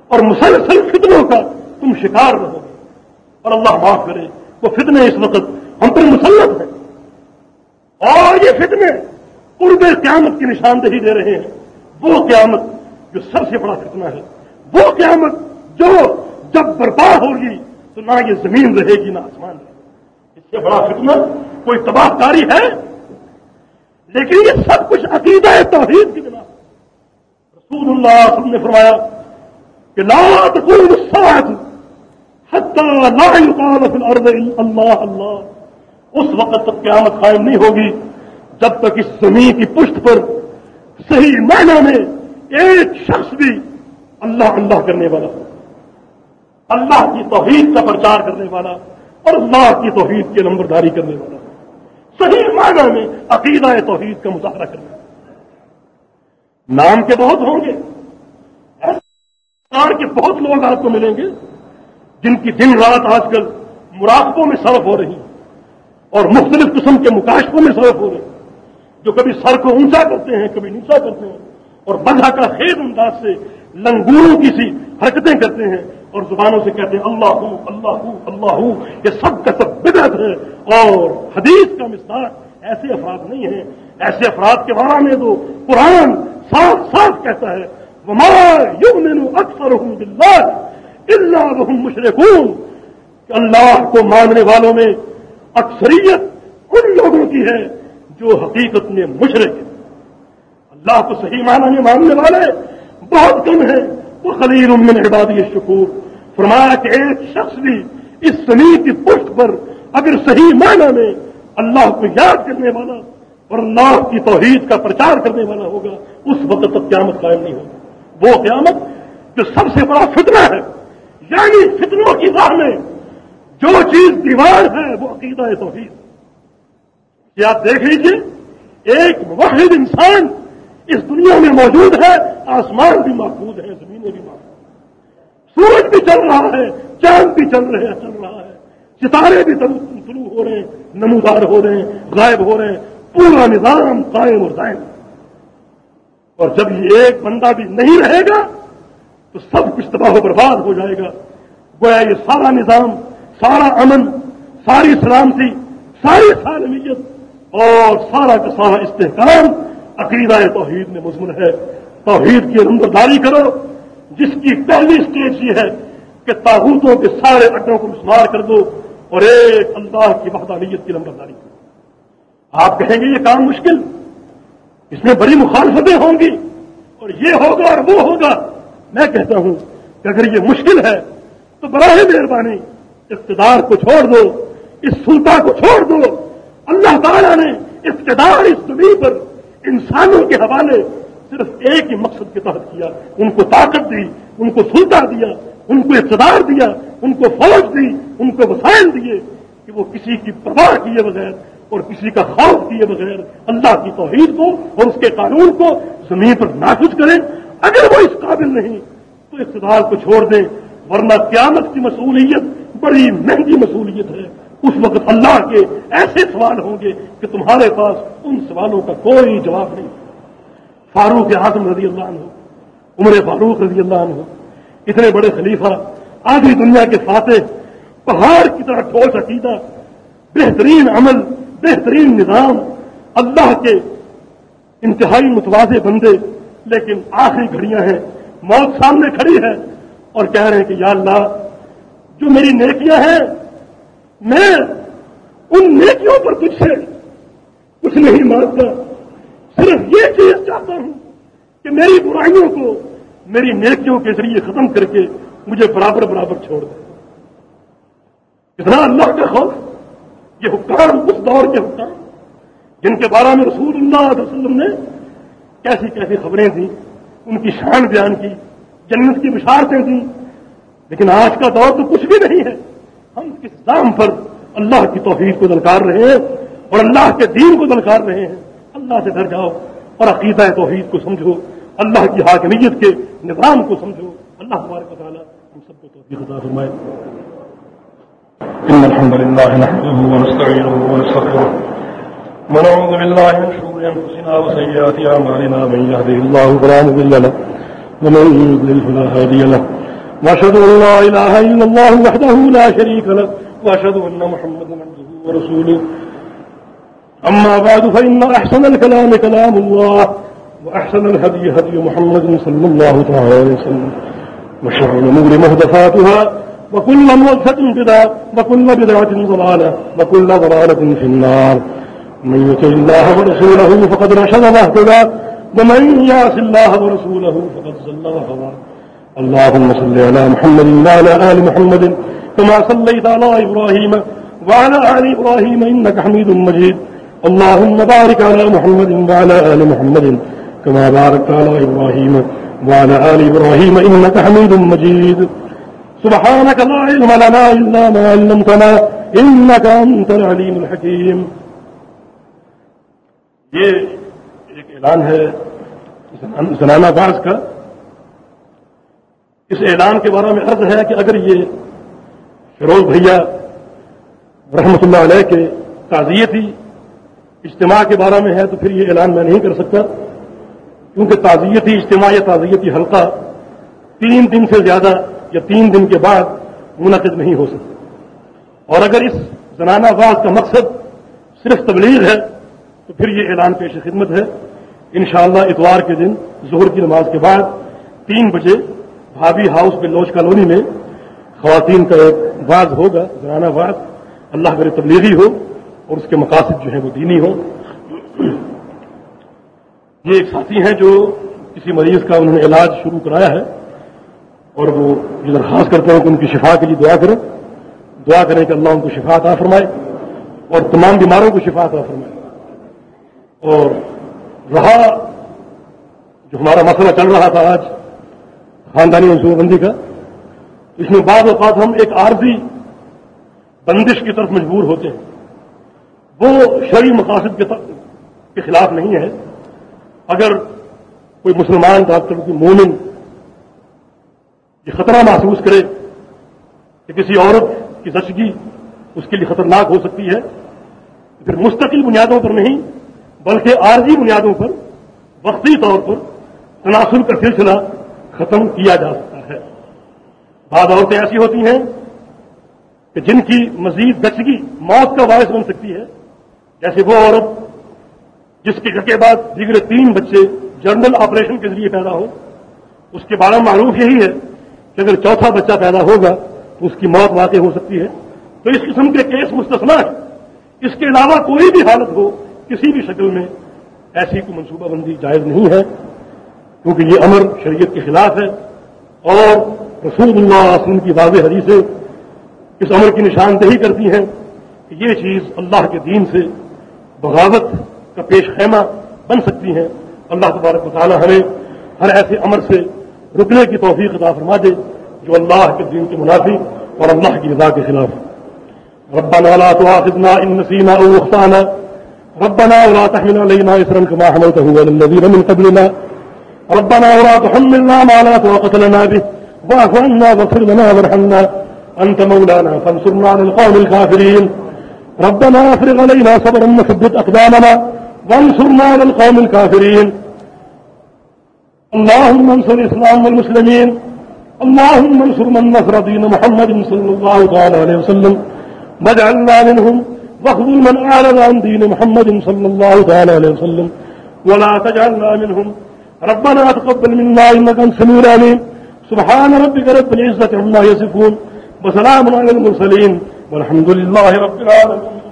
[SPEAKER 2] اور مسلسل فتنوں کا تم شکار رہو گے۔ اور اللہ معاف کرے، وہ فتنے اس وقت ہم پر مسلط ہیں اور یہ فتنے قرب قیامت کی نشاندہی دے رہے ہیں۔ وہ قیامت جو سب سے بڑا فتنہ ہے۔ وہ قیامت جو جب برپا ہوگی تو نہ یہ زمین رہے گی نہ آسمان رہے گی۔ اس سے بڑا فتنہ کوئی تباہ کاری ہے؟ لیکن یہ سب کچھ عقیدہ توحید کی بنا۔ رسول اللہ نے فرمایا کہ لا تقوم الساعت لا يقال في الارض اللہ اللہ اس وقت تک قیامت قائم نہیں ہوگی جب تک اس زمین کی پشت پر صحیح معنی میں ایک شخص بھی اللہ اللہ کرنے والا ہو. اللہ کی توحید کا پرچار کرنے والا اور اللہ کی توحید کی نمبرداری کرنے والا صحیح معنی میں عقیدہ توحید کا مظاہرہ کرنے والا نام کے بہت ہوں گے. کے بہت لوگ آپ کو ملیں گے جن کی دن رات آج کل مراقبوں میں صرف ہو رہی اور مختلف قسم کے مکاشفوں میں صرف ہو رہے ہیں جو کبھی سر کو اونچا کرتے ہیں، کبھی نیچا کرتے ہیں اور بندہ کا خیز انداز سے لنگوروں کی سی حرکتیں کرتے ہیں اور زبانوں سے کہتے ہیں، اللہ ہوں اللہ ہوں اللہ ہوں یہ سب کا سب بدعت ہے اور حدیث کا مثال ایسے افراد نہیں ہیں۔ ایسے افراد کے بارے میں تو قرآن صاف صاف کہتا ہے، وما یؤمن اکثرهم بالله الا وهم کہ اللہ کو ماننے والوں میں اکثریت ان لوگوں کی ہے جو حقیقت میں مشرق ہے اللہ کو صحیح معنی میں ماننے والے بہت کم ہیں۔ وہ خلیل من عبادی شکور فرمایا کہ ایک شخص بھی اس زمین کی پشت پر اگر صحیح معنی میں اللہ کو یاد کرنے والا اور اللہ کی توحید کا پرچار کرنے والا ہوگا، اس وقت تک قیامت قائم نہیں ہوگا وہ قیامت جو سب سے بڑا فتنہ ہے۔ یعنی فتنوں کی راہ میں جو چیز دیوار ہے وہ عقیدہ توحید کیا آپ دیکھ لیجیے ایک واحد انسان اس دنیا میں موجود ہے، آسمان بھی محفوظ ہے، زمینیں بھی محفوظ سورج بھی چل رہا ہے، چاند بھی چل رہے، چل رہا ہے۔ ستارے بھی شروع ہو رہے ہیں نمودار ہو رہے ہیں غائب ہو رہے۔ ہیں پورا نظام قائم اور دائم اور جب یہ ایک بندہ بھی نہیں رہے گا تو سب کچھ تباہ و برباد ہو جائے گا۔ گویا یہ سارا نظام، سارا امن، ساری سلامتی، ساری سالمیت اور سارا کا سارا استحکام عقیدہ توحید میں مضمون ہے۔ توحید کی نمبرداری کرو، جس کی پہلی اسٹیج یہ ہے کہ تاحوتوں کے سارے اڈوں کو مسمار کر دو اور ایک اللہ کی وحدانیت کی نمبرداری کرو۔ آپ کہیں گے یہ کام مشکل، اس میں بڑی مخالفتیں ہوں گی اور یہ ہوگا اور وہ ہوگا۔ میں کہتا ہوں کہ اگر یہ مشکل ہے تو براہ مہربانی اقتدار کو چھوڑ دو، اس سلطان کو چھوڑ دو۔ اللہ تعالیٰ نے اقتدار اس زمین پر انسانوں کے حوالے صرف ایک ہی مقصد کے تحت کیا۔ ان کو طاقت دی، ان کو سلطہ دیا، ان کو اقتدار دیا، ان کو فوج دی، ان کو وسائل دیے کہ وہ کسی کی پرواہ کیے بغیر اور کسی کا خوف کیے بغیر اللہ کی توحید کو اور اس کے قانون کو زمین پر نافذ کریں۔ اگر وہ اس قابل نہیں، تو اقتدار کو چھوڑ دیں، ورنہ قیامت کی مصولیت بڑی مہنگی مصولیت ہے۔ اس وقت اللہ کے ایسے سوال ہوں گے کہ تمہارے پاس ان سوالوں کا کوئی جواب نہیں۔ فاروق اعظم رضی اللہ عنہ، عمر فاروق رضی اللہ عنہ، اتنے بڑے خلیفہ، آدھی دنیا کے فاتح، پہاڑ کی طرح ٹھوس عقیدہ بہترین عمل، بہترین نظام، اللہ کے انتہائی متوازے بندے لیکن آخری گھڑیاں ہیں۔ موت سامنے کھڑی ہے اور کہہ رہے ہیں کہ یا اللہ، جو میری نیکیاں ہیں، میں ان نیکیوں پر کچھ سے کچھ نہیں مانتا صرف یہ چیز چاہتا ہوں کہ میری برائیوں کو میری نیکیوں کے ذریعے ختم کر کے مجھے برابر برابر چھوڑ دے۔ اتنا اللہ کا خوف، یہ حکام اس دور کے حکام جن کے بارے میں رسول اللہ علیہ وسلم نے کیسی کیسی خبریں دیں ان کی شان بیان کی، جنت کی بشارتیں دیں لیکن آج کا دور تو کچھ بھی نہیں ہے۔ ہم کس دام پر اللہ کی توفیق کو دلکار رہے ہیں اور اللہ کے دین کو دلکار رہے ہیں۔ اللہ سے ڈر جاؤ اور عقیدہ توحید کو سمجھو۔ اللہ کی حاکمیت کے نظام کو سمجھو۔ اللہ ہمارے پتا ہم سب کو توفیق عطا فرمائے۔
[SPEAKER 3] إن الحمد لله نحمده ونستعينه ونستغفره ونعوذ بالله من شرور أنفسنا وسيئات أعمالنا، من يهده الله فلا مضل له، ومن يضلل فلا هادي له. وأشهد أن لا إله إلا الله وحده لا شريك له، وأشهد أن محمدا عبده ورسوله. أما بعد، فإن أحسن الكلام كلام الله، وأحسن الهدي هدي محمد صلى الله تعالى عليه وسلم. وشر الأمور مهدفاتها، وكل موثة بدعة، وكل بدعة ضلالة، وكل ضلالة في النار. من يطع الله ورسوله فقد رشد واهتدى، ومن يعص الله ورسوله فقد ضل وغوى اللهم صل على محمد وعلى آل محمد كما صليت على إبراهيم وعلى آل إبراهيم إنك حميد مجيد. اللهم بارك على محمد وعلى آل محمد كما باركت على إبراهيم وعلى آل إبراهيم إنك حميد مجيد. سبحانك لا علم لنا إلا ما علمتنا، إنك أنت العليم الحكيم.
[SPEAKER 2] یہ ایک اعلان ہے زنانہ باز کا۔ اس اعلان کے بارے میں عرض ہے کہ اگر یہ فیروز بھیا رحمت اللہ علیہ کے تعزیتی اجتماع کے بارے میں ہے تو پھر یہ اعلان میں نہیں کر سکتا۔ کیونکہ تعزیتی اجتماع یا تعزیتی حلقہ تین دن سے زیادہ یا تین دن کے بعد منعقد نہیں ہو سکتا۔ اور اگر اس زنانہ باز کا مقصد صرف تبلیغ ہے تو پھر یہ اعلان پیش خدمت ہے۔ انشاءاللہ اتوار کے دن، ظہر کی نماز کے بعد تین بجے بھابی ہاؤس پہ لوج کالونی میں خواتین کا ایک باز ہوگا زنانہ باز اللہ کرے تبلیغی ہو اور اس کے مقاصد جو ہیں وہ دینی ہوں۔ یہ ایک ساتھی ہیں جو کسی مریض کا انہوں نے علاج شروع کرایا ہے اور وہ یہ درخواست کرتے ہیں کہ ان کی شفا کے لیے دعا کریں۔ دعا کریں کہ اللہ ان کو شفا عطا فرمائے اور تمام بیماروں کو شفا عطا فرمائے۔ اور رہا جو ہمارا مسئلہ چل رہا تھا آج خاندانی منصوبہ بندی کا، اس میں بعض اوقات ہم ایک عارضی بندش کی طرف مجبور ہوتے ہیں۔ وہ شرعی مقاصد کے خلاف نہیں ہے۔ اگر کوئی مسلمان ڈاکٹر کی مومن یہ خطرہ محسوس کرے کہ کسی عورت کی زچگی اس کے لیے خطرناک ہو سکتی ہے، پھر مستقل بنیادوں پر نہیں بلکہ عارضی بنیادوں پر، وقتی طور پر تناسل کا سلسلہ ختم کیا جا سکتا ہے۔ بعض عورتیں ایسی ہوتی ہیں کہ جن کی مزید گچگی موت کا باعث بن سکتی ہے۔ جیسے وہ عورت جس کے کے بعد دیگر تین بچے جنرل آپریشن کے ذریعے پیدا ہو اس کے بارے میں معروف یہی ہے کہ اگر چوتھا بچہ پیدا ہوگا تو اس کی موت واقع ہو سکتی ہے۔ تو اس قسم کے کیس مستثنا ہے اس کے علاوہ کوئی بھی حالت ہو کسی بھی شکل میں ایسی کوئی منصوبہ بندی جائز نہیں ہے، کیونکہ یہ امر شریعت کے خلاف ہے اور رسول اللہ وسلم کی واضح حدیثیں اس امر کی نشاندہی کرتی ہیں کہ یہ چیز اللہ کے دین سے بغاوت کا پیش خیمہ بن سکتی ہیں۔ اللہ تبارک و تعالیٰ ہمیں ہر ایسے امر سے رکنے کی توفیق عطا فرما دے جو اللہ کے دین کے منافی اور اللہ کی رضا کے خلاف۔ ربنا لا تؤاخذنا ان نسينا او اخطانا ربنا ولا تحمل علينا اسرا كما حملته على الذين من قبلنا. ربنا ولا تحملنا ما لا طاقه لنا به. واعف عنا واغفر لنا وارحمنا. انت مولانا، فانصرنا على القوم الكافرين. ربنا افرغ علينا صبرا وثبت اقدامنا وانصرنا على القوم الكافرين. اللهم انصر الاسلام والمسلمين. اللهم انصر من نصر دين محمد صلى الله تعالى عليه وسلم. واجعلنا منهم. واخذل من اعرض عن دين محمد صلى الله تعالى عليه وسلم ولا تجعلنا منهم. ربنا تقبل منا إنك انت السميع العليم. سبحان ربك رب العزة عما يصفون. وسلام على المرسلين. والحمد لله رب العالمين.